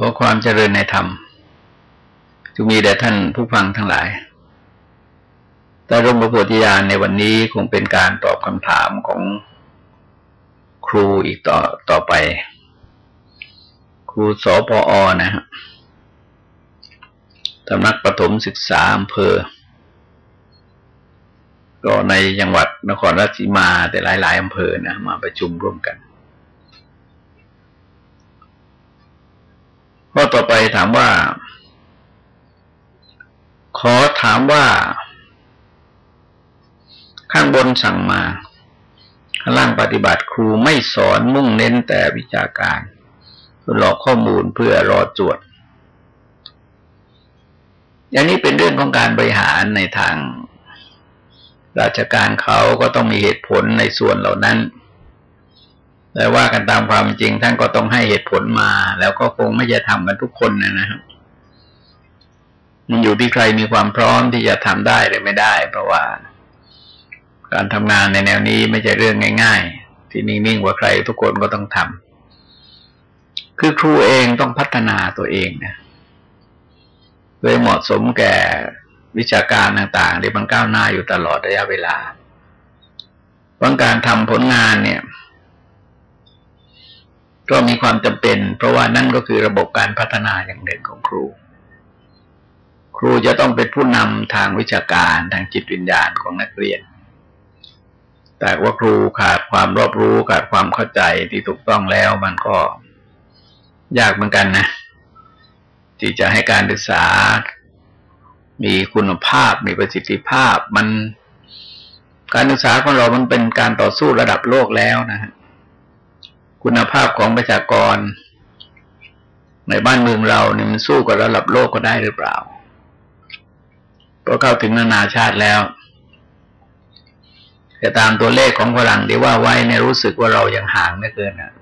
ขอความเจริญในธรรมจะมีแด่ท่านผู้ฟังทั้งหลาย แต่ร่มพระโพธิญาณในวันนี้คงเป็นการตอบคำถามของครูอีกต่อต่อไป ครูสอพออนะฮะสำนักประถมศึกษาอำเภอ ก็ในจังหวัดนครราชสีมาแต่หลาย ๆอำเภอนะมาประชุมร่วมกัน ข้อต่อไปถามว่า ขอถามว่า ข้างบนสั่งมา ข้างล่างปฏิบัติครูไม่สอนมุ่งเน้นแต่วิชาการหลอกข้อมูลเพื่อรอจวดอย่างนี้เป็นเรื่องของการบริหารในทาง ราชการเขาก็ต้องมีเหตุผลในส่วนเหล่านั้น แต่ว่ากันตามความจริง ท่านก็ต้องให้เหตุผลมา แล้วก็คงไม่จะทำกันทุกคนนะนะครับมันอยู่ที่ใครมีความพร้อมที่จะทำได้หรือไม่ได้ เพราะว่า การทำงานในแนวนี้ไม่ใช่เรื่องง่าย ๆ ที่นิ่งๆกว่าใครทุกคนก็ต้องทำคือครูเองต้องพัฒนาตัวเองนะเพื่อเหมาะสมแก่วิชาการต่างๆที่มันก้าวหน้าอยู่ตลอดระยะเวลาบางการทำผลงานเนี่ย ก็มีความจำเป็น เพราะว่านั่นก็คือระบบการพัฒนาอย่างหนึ่งของครู ครูจะต้องเป็นผู้นำทางวิชาการทางจิตวิญญาณของนักเรียน แต่ว่าครูขาดความรอบรู้ขาดความเข้าใจที่ถูกต้องแล้วมันก็ยากเหมือนกันนะ ที่จะให้การศึกษา มีคุณภาพมีประสิทธิภาพมันการศึกษาของเรามันเป็นการต่อสู้ระดับโลกแล้วนะฮะ คุณภาพของประชากร ในบ้านเมืองเราเนี่ยมันสู้กับระดับโลกก็ได้หรือเปล่าเพราะเข้าถึงนานาชาติแล้วแต่ตามตัวเลขของฝรั่งที่ว่าไว้เนี่ยรู้สึกว่าเรายังห่างไม่เกินอะ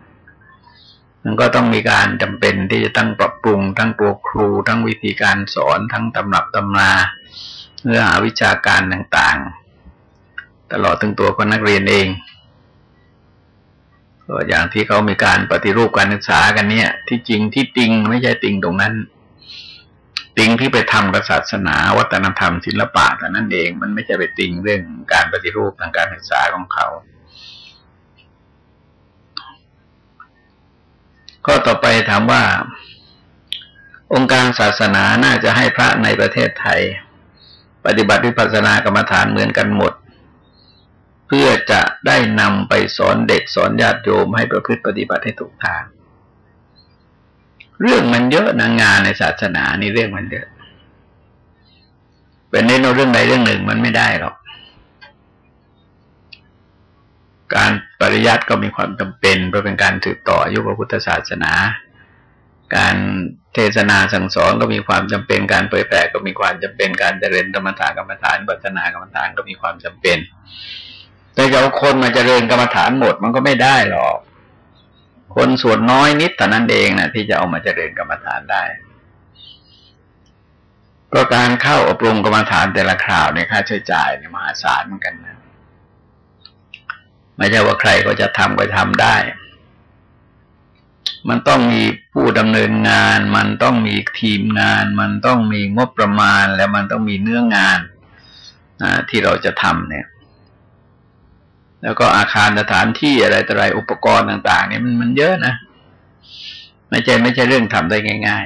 มันก็ต้องมีการจำเป็นที่จะตั้งปรับปรุง ทั้งตัวครู ทั้งวิธีการสอน ทั้งตำรับตำราเนื้อหาวิชาการต่างๆ ตลอดถึงตัวคนนักเรียนเอง ก็อย่างที่เขามีการปฏิรูปการศึกษากันเนี่ย ที่จริงที่ติงไม่ใช่ติงตรงนั้น ติงที่ไปทำกับศาสนา วัฒนธรรมศิลปะแต่นั่นเองมันไม่ใช่ไปติงเรื่องการปฏิรูปทางการศึกษาของเขา ก็ต่อไปถามว่า องค์การศาสนาน่าจะให้พระในประเทศไทย ปฏิบัติวิปัสสนากรรมฐานเหมือนกันหมด เพื่อจะได้นำไปสอนเด็กสอนญาติโยมให้ประพฤติปฏิบัติให้ถูกทาง เรื่องมันเยอะนะงานในศาสนานี่เรื่องมันเยอะ เป็นเน้นเรื่องใดเรื่องหนึ่งมันไม่ได้หรอก การปริยัติก็มีความจำเป็นเพราะเป็นการถือต่ออยุพระพุทธศาสนา การเทศนาสั่งสอนก็มีความจำเป็น การเผยแผ่ก็มีความจำเป็น การเจริญธรรมฐานกรรมฐานปัจนากรรมฐานก็มีความจำเป็น แต่จะเอาคนมาเจริญกรรมฐานหมดมันก็ไม่ได้หรอก คนส่วนน้อยนิดแต่นั้นเองนะที่จะเอามาเจริญกรรมฐานได้ก็การเข้าอบรมกรรมฐานแต่ละคราวในค่าใช้จ่ายในมหาศาลเหมือนกันนะไม่ใช่ว่าใครก็จะทำก็ทำได้ มันต้องมีผู้ดำเนินงาน มันต้องมีทีมงาน มันต้องมีงบประมาณ และมันต้องมีเนื้องานที่เราจะทำเนี่ย แล้วก็อาคารสถานที่อะไรต่ออะไรอุปกรณ์ต่าง ๆ เนี่ยมันมันเยอะนะไม่ใช่ไม่ใช่เรื่องทำได้ง่าย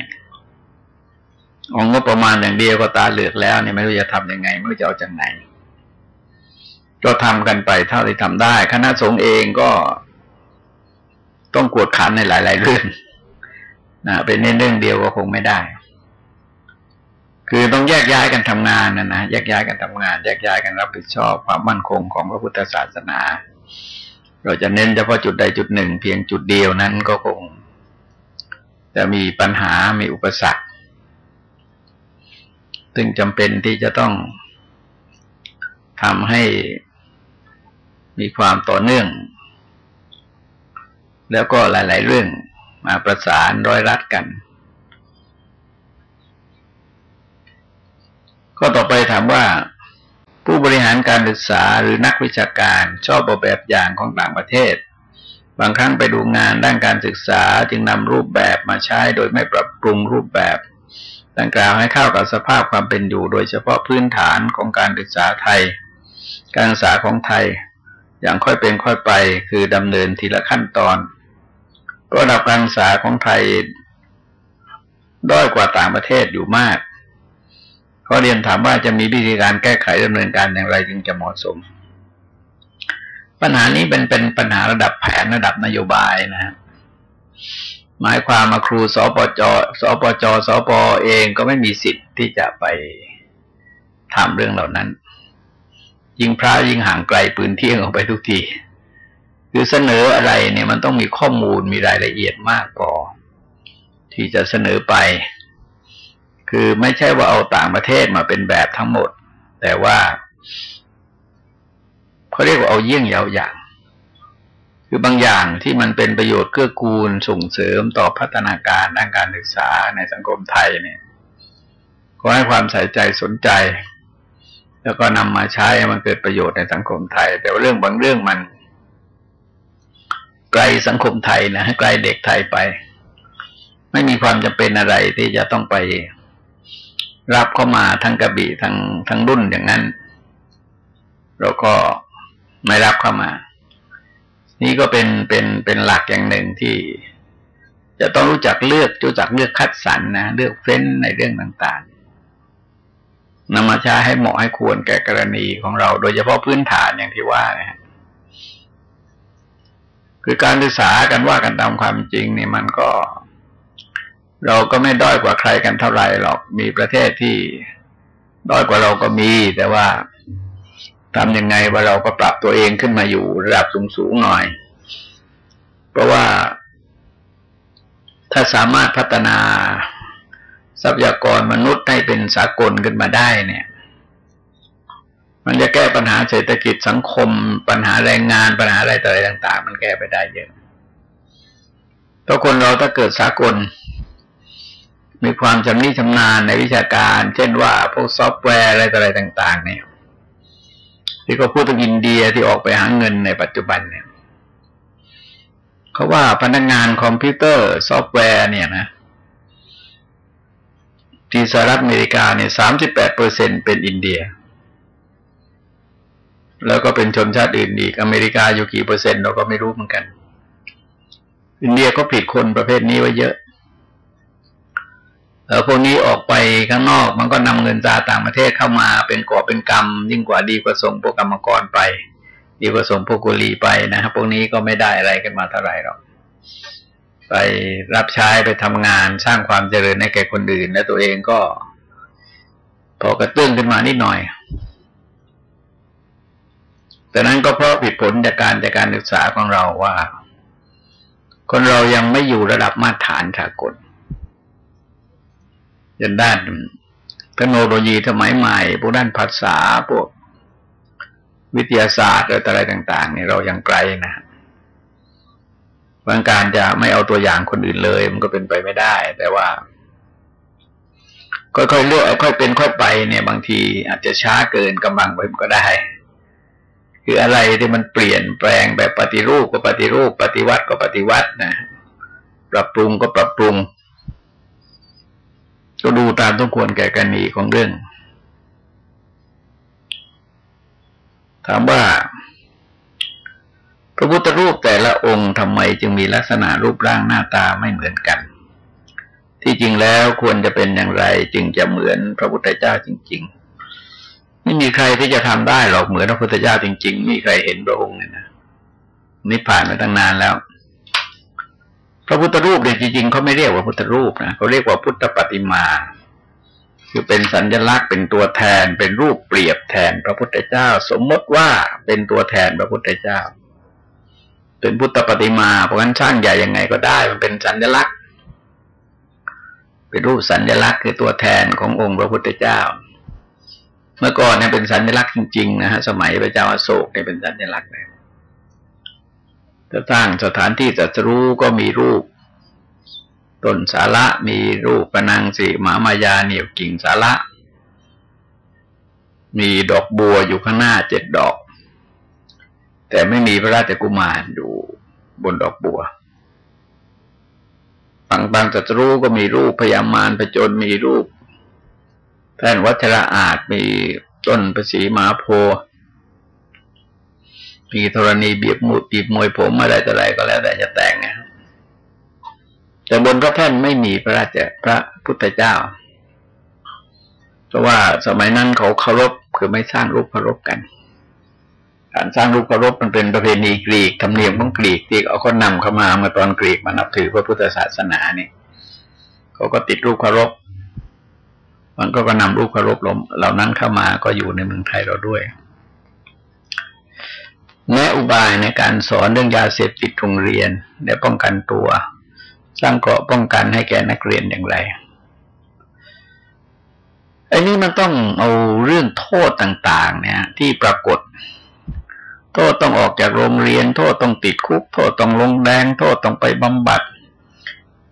ๆ องงบประมาณอย่างเดียวก็ตาเหลือกแล้วเนี่ยไม่รู้จะทํำยังไง ไม่รู้จะเอาจากไหน ก็ทำกันไปเท่าที่ทำได้ คณะสงฆ์เองก็ต้องกวดขันในหลาย ๆ เรื่องนะเป็นเรื่องเดียวก็คงไม่ได้ คือต้องแยกย้ายกันทำงานนะนะแยกย้ายกันทำงาน แยกย้ายกันรับผิดชอบความมั่นคงของพระพุทธศาสนา เราจะเน้นเฉพาะจุดใดจุดหนึ่ง เพียงจุดเดียวนั้นก็คง จะมีปัญหามีอุปสรรคซึ่งจำเป็นที่จะต้องทำให้มีความต่อเนื่อง แล้วก็หลาย ๆ เรื่องมาประสานร้อยรัดกัน ก็ต่อไปถามว่า ผู้บริหารการศึกษาหรือนักวิชาการชอบออกแบบอย่างของต่างประเทศ บางครั้งไปดูงานด้านการศึกษาจึงนำรูปแบบมาใช้โดยไม่ปรับปรุงรูปแบบดังกล่าวให้เข้ากับสภาพความเป็นอยู่ โดยเฉพาะพื้นฐานของการศึกษาไทย การศึกษาของไทย อย่างค่อยเป็นค่อยไปคือดำเนินทีละขั้นตอนระดับการศึกษาของไทย ด้อยกว่าต่างประเทศอยู่มาก ก็เรียนถามว่าจะมีวิธีการแก้ไขดำเนินการอย่างไรจึงจะเหมาะสม ปัญหานี้เป็นเป็นปัญหาระดับแผนระดับนโยบายนะฮะหมายความมาครูสปจสปจสปเองก็ไม่มีสิทธิ์ที่จะไปทำเรื่องเหล่านั้น ยิ่งพระยิ่งห่างไกลปืนเที่ยงออกไปทุกที คือเสนออะไรเนี่ยมันต้องมีข้อมูลมีรายละเอียดมากพอที่จะเสนอไป คือไม่ใช่ว่าเอาต่างประเทศมาเป็นแบบทั้งหมด แต่ว่าเขาเรียกว่าเอาเยี่ยงยาวอย่าง คือบางอย่างที่มันเป็นประโยชน์เกื้อกูลส่งเสริมต่อพัฒนาการด้านการศึกษาในสังคมไทยเนี่ยก็ให้ความใส่ใจสนใจ แล้วก็นำมาใช้มันเกิดประโยชน์ในสังคมไทย แต่ว่าเรื่องบางเรื่องมัน ไกลสังคมไทยนะไกลเด็กไทยไป ไม่มีความจำเป็นอะไรที่จะต้องไป รับเข้ามาทั้งกระบี่ทั้งทั้งรุ่นอย่างนั้น เราก็ไม่รับเข้ามา นี่ก็เป็นเป็นเป็นหลักอย่างหนึ่งที่ จะต้องรู้จักเลือกรู้จักเลือกคัดสรรนะเลือกเฟ้นในเรื่องต่างๆนำมาใช้ให้เหมาะให้ควรแก่กรณีของเรา โดยเฉพาะพื้นฐานอย่างที่ว่านะคือการศึกษากันว่ากันตามความจริงนี่มันก็ เราก็ไม่ด้อยกว่าใครกันเท่าไหร่หรอกมีประเทศที่ด้อยกว่าเราก็มี แต่ว่าทำยังไงว่าเราก็ปรับตัวเองขึ้นมาอยู่ระดับสูงๆหน่อย เพราะว่าถ้าสามารถพัฒนาทรัพยากรมนุษย์ให้เป็นสากลขึ้นมาได้เนี่ย มันจะแก้ปัญหาเศรษฐกิจสังคม ปัญหาแรงงานปัญหาอะไรต่ออะไรต่าง ๆ มันแก้ไปได้เยอะถ้าคนเราถ้าเกิดสากล มีความชำนิชำนาญในวิชาการ เช่นว่าพวกซอฟต์แวร์อะไรต่ออะไรต่าง ๆ เนี่ย ที่เขาพูดถึงอินเดียที่ออกไปหาเงินในปัจจุบันเนี่ยเขาว่าพนักงานคอมพิวเตอร์ซอฟต์แวร์เนี่ยนะที่สหรัฐอเมริกาเนี่ยสามสิบแปดเปอร์เซ็นต์เป็นอินเดีย แล้วก็เป็นชนชาติอื่นอีกอเมริกาอยู่กี่เปอร์เซ็นต์เราก็ไม่รู้เหมือนกัน อินเดียก็ผลิตคนประเภทนี้ไว้เยอะ พวกนี้ออกไปข้างนอก มันก็นำเงินจากต่างประเทศเข้ามาเป็นก่อเป็นกรรม ยิ่งกว่าดีกว่าส่งพวกกรรมกรไป ดีกว่าส่งพวกกุลีไปนะครับพวกนี้ก็ไม่ได้อะไรกันมาเท่าไหร่หรอกไปรับใช้ไปทำงานสร้างความเจริญให้แก่คนอื่น และตัวเองก็ พอกระตุ้นขึ้นมานิดหน่อย แต่นั้นก็เพราะผิดผลจากการจากการศึกษาของเราว่า คนเรายังไม่อยู่ระดับมาตรฐานสากล จนด้านเทคโนโลยีสมัยใหม่พวกด้านภาษาพวกวิทยาศาสตร์อะไรต่างๆเนี่ยเรายังไกลนะบางการจะไม่เอาตัวอย่างคนอื่นเลย มันก็เป็นไปไม่ได้ แต่ว่าค่อยๆเลือกค่อยเป็นค่อยไปเนี่ยบางทีอาจจะช้าเกินกำลังไปก็ได้ คืออะไรที่มันเปลี่ยนแปลงแบบปฏิรูปก็ปฏิรูป ปฏิวัติก็ปฏิวัตินะปรับปรุงก็ปรับปรุง ก็ดูตามต้องควรแก่กรณีของเรื่อง ถามว่า พระพุทธรูปแต่ละองค์ทำไมจึงมีลักษณะรูปร่างหน้าตาไม่เหมือนกัน ที่จริงแล้วควรจะเป็นอย่างไร จึงจะเหมือนพระพุทธเจ้าจริง ๆ ไม่มีใครที่จะทำได้หรอกเหมือนพระพุทธเจ้าจริง ๆ มีใครเห็นพระองค์เนี่ยนะนี่ผ่านมาตั้งนานแล้ว พระพุทธรูปเนี่ยจริงๆเขาไม่เรียกว่าพุทธรูปนะเขาเรียกว่าพุทธปฏิมา คือเป็นสัญลักษณ์เป็นตัวแทน เป็นรูปเปรียบแทนพระพุทธเจ้า สมมติว่าเป็นตัวแทนพระพุทธเจ้า เป็นพุทธปฏิมา เพราะงั้นสร้างใหญ่ยังไงก็ได้ มันเป็นสัญลักษณ์ เป็นรูปสัญลักษณ์คือตัวแทนขององค์พระพุทธเจ้า เมื่อก่อนเนี่ยเป็นสัญลักษณ์จริงๆนะฮะสมัยพระเจ้าอาโศกเนี่ยเป็นสัญลักษณ์เลย จะสร้างสถานที่จัดรู้ก็มีรูปต้นสาระมีรูปปนังสีหมามายาเหนียวกิ่งสาระมีดอกบัวอยู่ข้างหน้าเจ็ดดอก แต่ไม่มีพระราชกุมารอยู่บนดอกบัวบางบางจัตรู้ก็มีรูปพยามารประจนมีรูปแผ่นวัชระอาจมีต้นประสีมาโพ มีธรณีเบียบมูดบีบมวยผมอะไรต่ออะไรก็แล้วแต่จะแต่งนะแต่บนพระแท่นไม่มีพระราชพระพุทธเจ้า เพราะว่าสมัยนั้นเขาเคารพคือไม่สร้างรูปเคารพกัน การสร้างรูปเคารพมันเป็นประเพณีกรีกธรรมเนียมของกรีกที่เอาคนนำเข้ามาเมื่อตอนกรีกมานับถือพระพุทธศาสนาเนี่ยเขาก็ติดรูปเคารพมันก็ก็นำรูปเคารพลมเหล่านั้นเข้ามาก็อยู่ในเมืองไทยเราด้วย แนะอุบายในการสอนเรื่องยาเสพติดโรงเรียนและป้องกันตัว สร้างเกราะป้องกันให้แก่นักเรียนอย่างไรอันนี้มันต้องเอาเรื่องโทษต่าง ๆ เนี่ย ที่ปรากฏ โทษต้องออกจากโรงเรียน โทษต้องติดคุก โทษต้องลงแดง โทษต้องไปบำบัด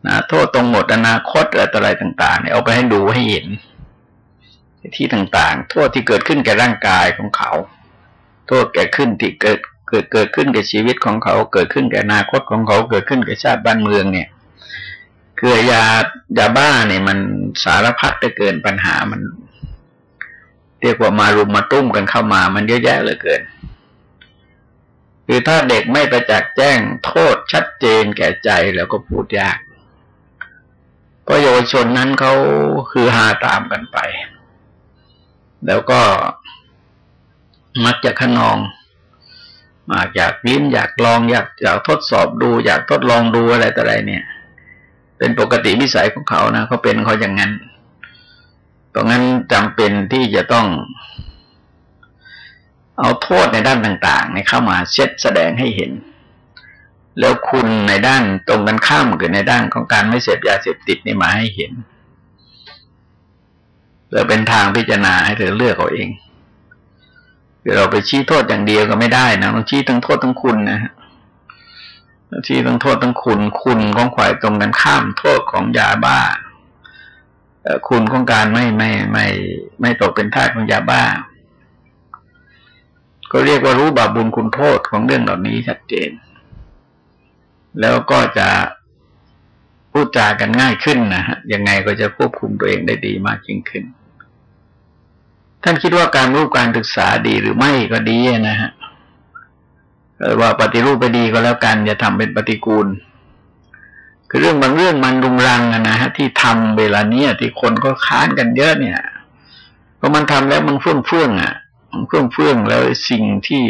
นะโทษต้องหมดอนาคตอะไรต่าง ๆ เนี่ยเอาไปให้ดูให้เห็นที่ต่าง ๆ โทษที่เกิดขึ้นแก่ร่างกายของเขา โทษแก่ขึ้นที่เกิดเกิดเกิดขึ้นแก่ชีวิตของเขา เกิดขึ้นแก่อนาคตของเขาเกิดขึ้นแก่ชาติบ้านเมืองเนี่ยคือยายาบ้าเนี่ยมันสารพัดจะเกินปัญหามัน เรียกว่ามารุมมาตุ้มกันเข้ามา มันเยอะแยะเหลือเกิน คือถ้าเด็กไม่ประจักษ์แจ้งโทษชัดเจนแก่ใจแล้วก็พูดยากเพราะเยาวชนนั้นเขาคือหาตามกันไป แล้วก็ มักจะขนองมาอยากลิ้มอยากลองอยากอยากทดสอบดู อยากทดลองดูอะไรต่ออะไรเนี่ย เป็นปกติวิสัยของเขานะเขาเป็นเขาอย่างนั้นตรงนั้นจำเป็นที่จะต้อง เอาโทษในด้านต่างๆในเข้ามาเช็ดแสดงให้เห็น แล้วคุณในด้านตรงกันข้ามคือในด้านของการไม่เสพยาเสพติดนี่มาให้เห็นจะเป็นทางพิจารณาให้เธอเลือกเอาเอง คือเราไปชี้โทษอย่างเดียวก็ไม่ได้นะต้องชี้ทั้งโทษทั้งคุณนะฮะชี้ทั้งโทษทั้งคุณ คุณของขวายตรงกันข้ามโทษของยาบ้าคุณของการไม่ไม่ไม่ ไม่ตกเป็นทาสของยาบ้า ก็เรียกว่ารู้บาปบุญคุณโทษของเรื่องเหล่านี้ชัดเจน แล้วก็จะพูดจากันง่ายขึ้นนะฮะยังไงก็จะควบคุมตัวเองได้ดีมากยิ่งขึ้น ท่านคิดว่าการรู้การศึกษาดีหรือไม่ก็ดีนะฮะว่าปฏิรูปไปดีก็แล้วกัน อย่าทำเป็นปฏิกูล คือเรื่องบางเรื่องมันรุงรังนะฮะที่ทำเวลาเนี้ยที่คนก็ค้านกันเยอะเนี่ยเพราะมันทำแล้วมันเฟื่องเฟื่องอะ มันเฟื่องเฟื่องแล้วสิ่งที่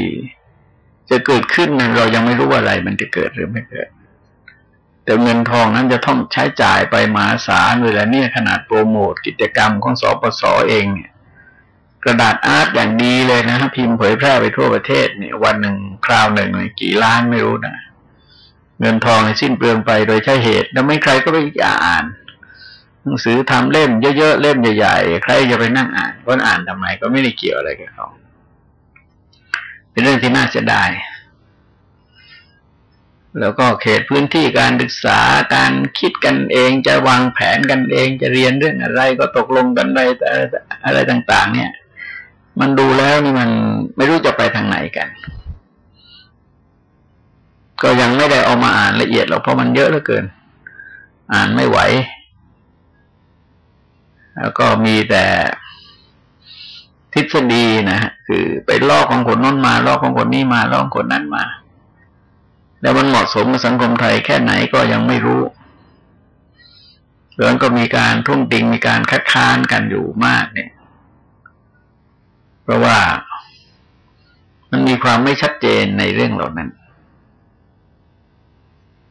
จะเกิดขึ้นนั้นเรายังไม่รู้ว่าอะไร มันจะเกิดหรือไม่เกิด แต่เงินทองนั้นจะต้องใช้จ่ายไปมหาศาลเวลาเนี้ยขนาดโปรโมทกิจกรรมของสปสอเองเนี่ย กระดาษอาร์ตอย่างดีเลยนะพิมพ์เผยแพร่ไปทั่วประเทศเนี่ยวันหนึ่งคราวหนึ่งกี่ล้านไม่รู้นะเงินทองในสิ้นเปลืองไปโดยใช่เหตุ แล้วไม่ใครก็ไปอ่านหนังสือทำเล่มเยอะๆเล่มใหญ่ๆใครจะไปนั่งอ่านก็อ่านทำไมก็ไม่ได้เกี่ยวอะไรกับเขาเป็นเรื่องที่น่าเสียดายแล้วก็เขตพื้นที่การศึกษาการคิดกันเองจะวางแผนกันเองจะเรียนเรื่องอะไรก็ตกลงกันไปอะไรต่าง ๆ เนี่ย มันดูแล้วนี่มันไม่รู้จะไปทางไหนกัน ก็ยังไม่ได้เอามาอ่านละเอียดหรอกเพราะมันเยอะเหลือเกิน อ่านไม่ไหว แล้วก็มีแต่ทฤษฎีนะฮะคือไปลอกของคนน้นมา ลอกของคนนี้มาลอกคนนั้นมา แล้วมันเหมาะสมกับสังคมไทยแค่ไหนก็ยังไม่รู้เรื่องก็มีการทุ่งติงมีการคัดค้านกันอยู่มากเนี่ย เพราะว่ามันมีความไม่ชัดเจนในเรื่องเหล่านั้น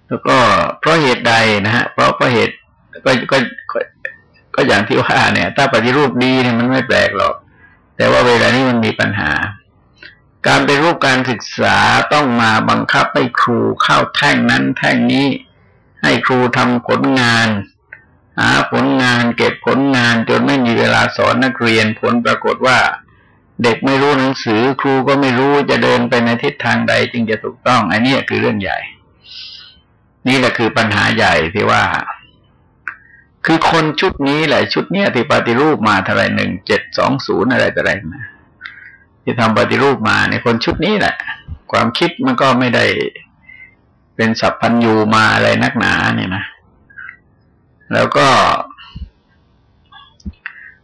แล้วก็เพราะเหตุใดนะฮะ เพราะเพราะเหตุก็ก็ก็อย่างที่ว่าเนี่ย ถ้าปฏิรูปดีเนี่ยมันไม่แปลกหรอก แต่ว่าเวลานี้มันมีปัญหา การไปรูปการศึกษาต้องมาบังคับให้ครูเข้าแท่งนั้นแท่งนี้ ให้ครูทำผลงานหาผลงานเก็บผลงานจนไม่มีเวลาสอนนักเรียนผลปรากฏว่า เด็กไม่รู้หนังสือ ครูก็ไม่รู้จะเดินไปในทิศทางใดจึงจะถูกต้อง อันนี้คือเรื่องใหญ่ นี่แหละคือปัญหาใหญ่ที่ว่า คือคนชุดนี้แหละชุดเนี้ยที่ปฏิรูปมาเท่าไรหนึ่งเจ็ดสองศูนย์อะไรแต่ไรมาที่ทำปฏิรูปมาในคนชุดนี้แหละ ความคิดมันก็ไม่ได้เป็นสัพพัญญูมาอะไรนักหนาเนี่ยนะ แล้วก็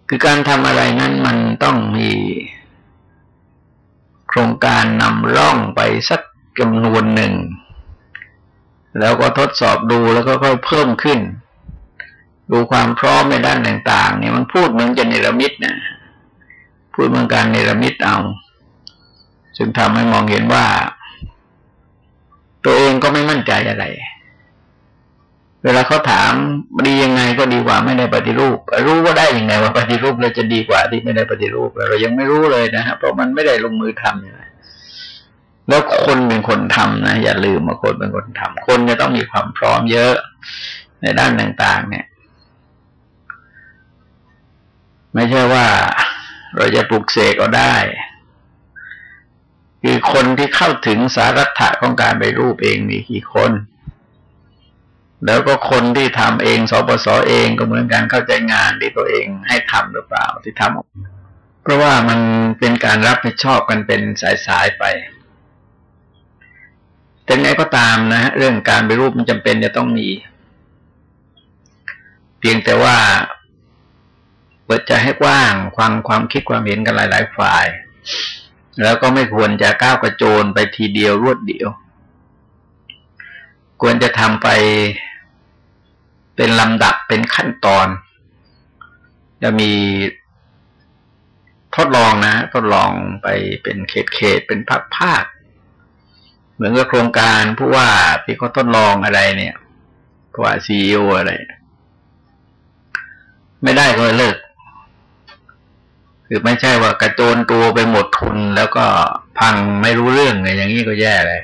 คือการทำอะไรนั้นมันต้องมี ครงการนำร่องไปสักจำนวนหนึ่ง แล้วก็ทดสอบดูแล้วก็ค่อยเพิ่มขึ้น ดูความพร้อมในด้านต่างๆเนี่ยมันพูดเหมือนจะเนรมิตนะพูดเหมือนการเนรมิตเอาจึงทำให้มองเห็นว่า ตัวเองก็ไม่มั่นใจอะไร เวลาเขาถามดียังไงก็ดีกว่าไม่ได้ปฏิรูป รู้ว่าได้ยังไงว่าปฏิรูปเราจะดีกว่าที่ไม่ได้ปฏิรูปเรายังไม่รู้เลยนะฮะเพราะมันไม่ได้ลงมือทำอย่างไรแล้วคนเป็นคนทำนะอย่าลืมว่าคนเป็นคนทำคนจะต้องมีความพร้อมเยอะในด้านต่าง ๆ เนี่ย ไม่ใช่ว่าเราจะปลุกเสกก็ได้ คือคนที่เข้าถึงสารัตถะของการไปรูปเองมีกี่คน แล้วก็คนที่ทำเองสปสอเองก็เหมือนกันเข้าใจงานที่ตัวเองให้ทำหรือเปล่าที่ทำเพราะว่ามันเป็นการรับผิดชอบกันเป็นสายๆไปแต่ไงก็ตามนะ เรื่องการไปรูปมันจำเป็นจะต้องมี เพียงแต่ว่าเปิดใจให้กว้างความความคิดความเห็นกันหลาย ๆ ฝ่าย แล้วก็ไม่ควรจะก้าวกระโจนไปทีเดียวรวดเดียว ควรจะทำไป เป็นลำดับเป็นขั้นตอน จะมีทดลองนะ ทดลองไปเป็นเขตเขตเป็นภาคภาค เหมือนกับโครงการผู้ว่าที่เขาทดลองอะไรเนี่ยผู้ว่าซีอีโออะไร ไม่ได้ก็เลิก คือไม่ใช่ว่ากระโจนตัวไปหมดทุนแล้วก็พังไม่รู้เรื่องเลยอย่างนี้ก็แย่เลย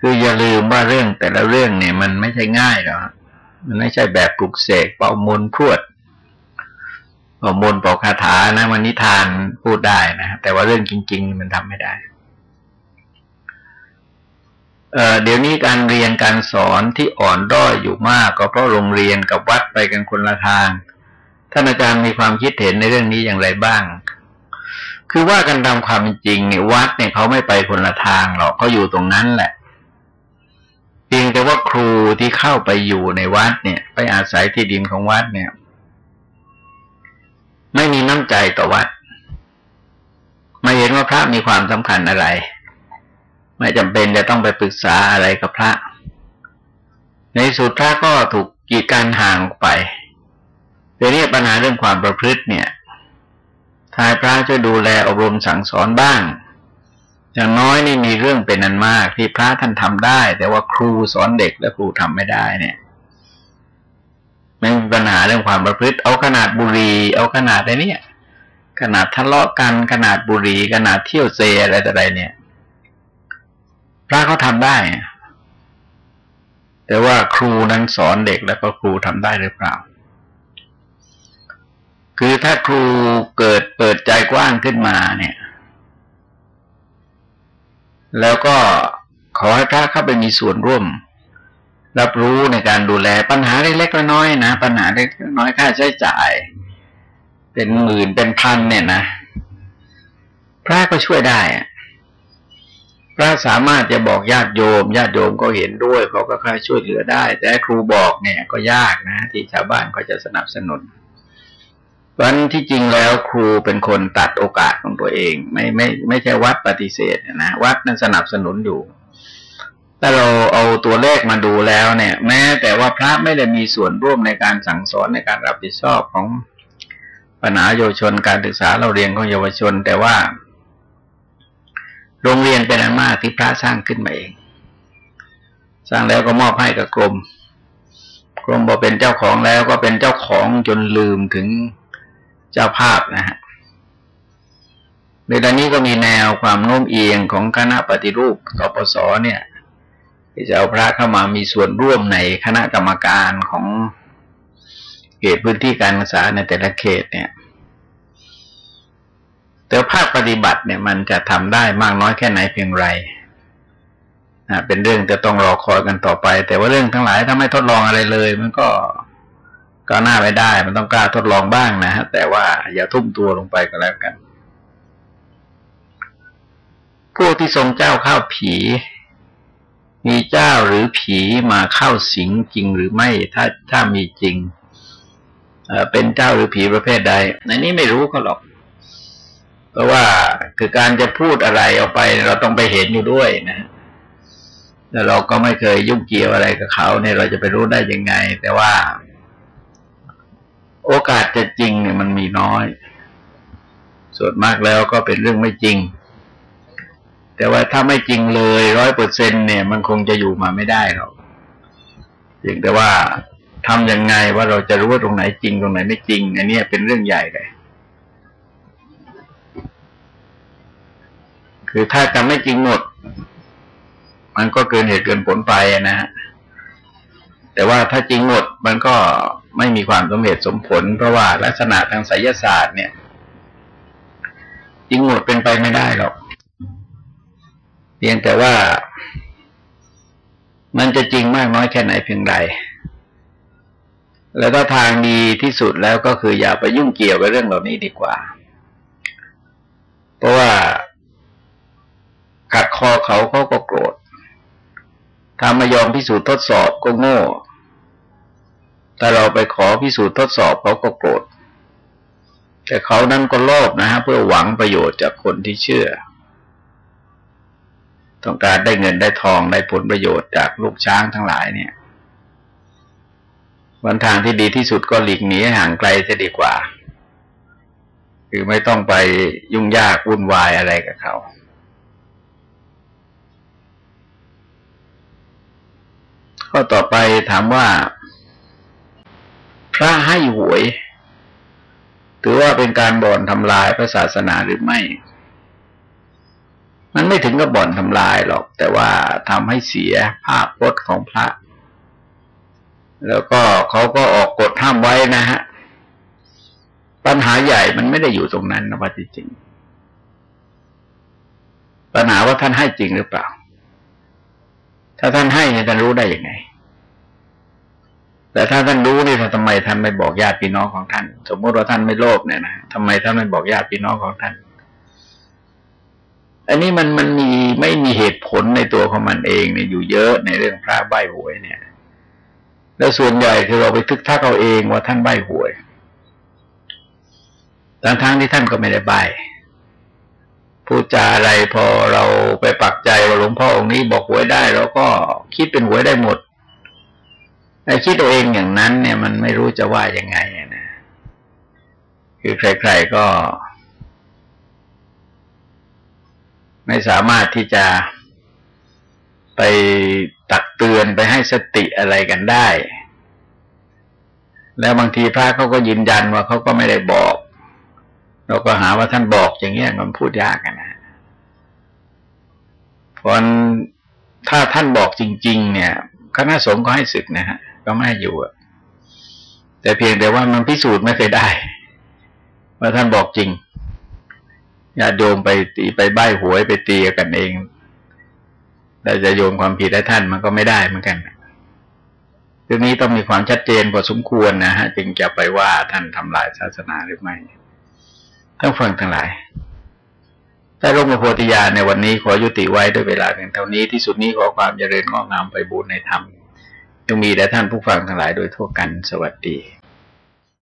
คืออย่าลืมว่าเรื่องแต่ละเรื่องเนี่ย มันไม่ใช่ง่ายหรอก มันไม่ใช่แบบปลุกเสกเป่ามนพรวดเป่ามนเป่าคาถานะ มันนิทานพูดได้นะแต่ว่าเรื่องจริง ๆ มันทำไม่ได้เเดี๋ยวนี้การเรียนการสอนที่อ่อนด้อยอยู่มาก ก็เพราะโรงเรียนกับวัดไปกันคนละทาง ท่านอาจารย์มีความคิดเห็นในเรื่องนี้อย่างไรบ้าง คือว่ากันตามความจริงเนี่ยวัดเนี่ยเขาไม่ไปคนละทางหรอกเขาอยู่ตรงนั้นแหละ พียงแต่ว่าครูที่เข้าไปอยู่ในวัดเนี่ย ไปอาศัยที่ดินของวัดเนี่ย ไม่มีน้ำใจต่อวัด ไม่เห็นว่าพระมีความสำคัญอะไร ไม่จำเป็นจะต้องไปปรึกษาอะไรกับพระ ในสุดพระก็ถูกกีดกันห่างออกไปแต่นี่ปัญหาเรื่องความประพฤติเนี่ยทายพระช่วยดูแลอบรมสั่งสอนบ้าง อย่างน้อยนี่มีเรื่องเป็นนันมากที่พระท่านทำได้ แต่ว่าครูสอนเด็กและครูทำไม่ได้เนี่ยมันมีปัญหาเรื่องความประพฤติ เอาขนาดบุรี เอาขนาดอะไรเนี่ย ขนาดทะเลาะกันขนาดบุรี ขนาดเที่ยวเซอะไรต่ออะไรเนี่ย พระเขาทำได้ แต่ว่าครูนั้นสอนเด็กแล้วก็ครูทำได้หรือเปล่า คือถ้าครูเกิดเปิดใจกว้างขึ้นมาเนี่ย แล้วก็ขอให้พระเข้าไปมีส่วนร่วม รับรู้ในการดูแลปัญหาเล็กๆน้อยๆนะ ปัญหาเล็กน้อยค่าใช้จ่าย เป็นหมื่นเป็นพันเนี่ยนะ พระก็ช่วยได้พระสามารถจะบอกญาติโยมญาติโยมก็เห็นด้วยเขาก็ค่อยช่วยเหลือได้ แต่ครูบอกเนี่ยก็ยากนะ ที่ชาวบ้านก็จะสนับสนุน วันที่จริงแล้วครูเป็นคนตัดโอกาสของตัวเอง ไม่ไม่ไม่ใช่วัดปฏิเสธนะวัดนั้นสนับสนุนอยู่ถ้าเราเอาตัวเลขมาดูแล้วเนี่ย แม้แต่ว่าพระไม่ได้มีส่วนร่วมในการสั่งสอนในการรับผิดชอบของปัญหาเยาวชนการศึกษาเราเรียนของเยาวชน แต่ว่า โรงเรียนเป็นอันมากที่พระสร้างขึ้นมาเอง สร้างแล้วก็มอบให้กับกรมกรมพอเป็นเจ้าของแล้วก็เป็นเจ้าของจนลืมถึง เจ้าภาพนะฮะในตอนนี้ก็มีแนวความโน้มเอียงของคณะปฏิรูปสปสเนี่ยที่จะเอาพระเข้ามามีส่วนร่วมในคณะกรรมการของเขตพื้นที่การศึกษาในแต่ละเขตเนี่ย แต่ภาคปฏิบัติเนี่ยมันจะทำได้มากน้อยแค่ไหนเพียงไรเป็นเรื่องจะต้องรอคอยกันต่อไป แต่ว่าเรื่องทั้งหลายถ้าไม่ทดลองอะไรเลย มันก็ ก้าวหน้าไปได้ มันต้องกล้าทดลองบ้างนะฮะแต่ว่าอย่าทุ่มตัวลงไปก็แล้วกันพวกที่ทรงเจ้าข้าวผี มีเจ้าหรือผีมาเข้าสิงจริงหรือไม่ถ้าถ้ามีจริงเป็นเจ้าหรือผีประเภทใดในนี้ไม่รู้ก็หรอก เพราะว่าคือการจะพูดอะไรออกไป เราต้องไปเห็นอยู่ด้วยนะแต่เราก็ไม่เคยยุ่งเกี่ยวอะไรกับเขาเนี่ยเราจะไปรู้ได้ยังไง แต่ว่า โอกาสจะจริงเนี่ยมันมีน้อย ส่วนมากแล้วก็เป็นเรื่องไม่จริง แต่ว่าถ้าไม่จริงเลยร้อยเปอร์เซ็นเนี่ย มันคงจะอยู่มาไม่ได้หรอกเพียงแต่ว่าทำยังไงว่าเราจะรู้ว่าตรงไหนจริงตรงไหนไม่จริง อันนี้เป็นเรื่องใหญ่เลย คือถ้าจะไม่จริงหมด มันก็เกินเหตุเกินผลไปนะฮะแต่ว่าถ้าจริงหมดมันก็ ไม่มีความสมเหตุสมผล เพราะว่าลักษณะทางไสยศาสตร์เนี่ยจริงหมดเป็นไปไม่ได้หรอกเพียงแต่ว่ามันจะจริงมากน้อยแค่ไหนเพียงใด แล้วก็ทางดีที่สุดแล้วก็คืออย่าไปยุ่งเกี่ยวกับเรื่องเหล่านี้ดีกว่า เพราะว่าขัดคอเขาเขาก็โกรธถ้าไม่ยอมพิสูจน์ทดสอบก็โง่ แต่เราไปขอพิสูจน์ทดสอบเขาก็โกรธ แต่เขานั้นก็โลภนะฮะเพื่อหวังประโยชน์จากคนที่เชื่อ ต้องการได้เงินได้ทองได้ผลประโยชน์จากลูกช้างทั้งหลายเนี่ยวันทางที่ดีที่สุดก็หลีกหนีห่างไกลจะดีกว่า คือไม่ต้องไปยุ่งยากวุ่นวายอะไรกับเขาข้อต่อไปถามว่า ระให้หวย ถือว่าเป็นการบ่อนทำลายพระศาสนาหรือไม่ มันไม่ถึงกับบ่อนทำลายหรอก แต่ว่าทำให้เสียภาพพจน์ของพระ แล้วก็เขาก็ออกกฎห้ามไว้นะฮะ ปัญหาใหญ่มันไม่ได้อยู่ตรงนั้นนะว่าจริงปัญหาว่าท่านให้จริงหรือเปล่า ถ้าท่านให้ท่านรู้ได้ยังไง แต่ถ้าท่านรู้นี่ทำไมท่านไม่บอกญาติพี่น้องของท่าน สมมติว่าท่านไม่โลภเนี่ยนะทำไมท่านไม่บอกญาติพี่น้องของท่าน อันนี้มันมันมีไม่มีเหตุผลในตัวของมันเองเนี่ยอยู่เยอะในเรื่องพระใบหวยเนี่ย แล้วส่วนใหญ่คือเราไปทึกทักเอาเองว่าท่านใบหวยทั้งทั้งที่ท่านก็ไม่ได้ใบพูดจาอะไรพอเราไปปักใจว่าหลวงพ่อองค์นี้บอกหวยได้เราก็คิดเป็นหวยได้หมด ไอ้คิดตัวเองอย่างนั้นเนี่ยมันไม่รู้จะว่ายังไงนะคือใครๆก็ ไม่สามารถที่จะไปตักเตือนไปให้สติอะไรกันได้ แล้วบางทีพระเขาก็ยืนยันว่าเขาก็ไม่ได้บอก เราก็หาว่าท่านบอกอย่างเงี้ยมันพูดยากนะเพราะถ้าท่านบอกจริง ๆ เนี่ยคณะสงฆ์ก็ให้ศึกนะฮะ ก็ไม่อยู่แต่เพียงแต่ว่ามันพิสูจน์ไม่เคยได้ว่าท่านบอกจริงญาติโยมไปตีไปใบ้หวยไปตีกันเองเราจะโยนความผิดให้ท่านมันก็ไม่ได้เหมือนกันเรื่องนี้ต้องมีความชัดเจนพอสมควรนะฮะจึงจะไปว่าท่านทำลายศาสนาหรือไม่ทั้งฟังทั้งหลายแต่ลงมาโพธิญาณในวันนี้ขอยุติไว้ด้วยเวลาเพียงเท่านี้ที่สุดนี้ขอความเจริญงอกงามไปบูรณนธรรม ยังมีแต่ท่านผู้ฟังทั้งหลายโดยทั่วกันสวัสดี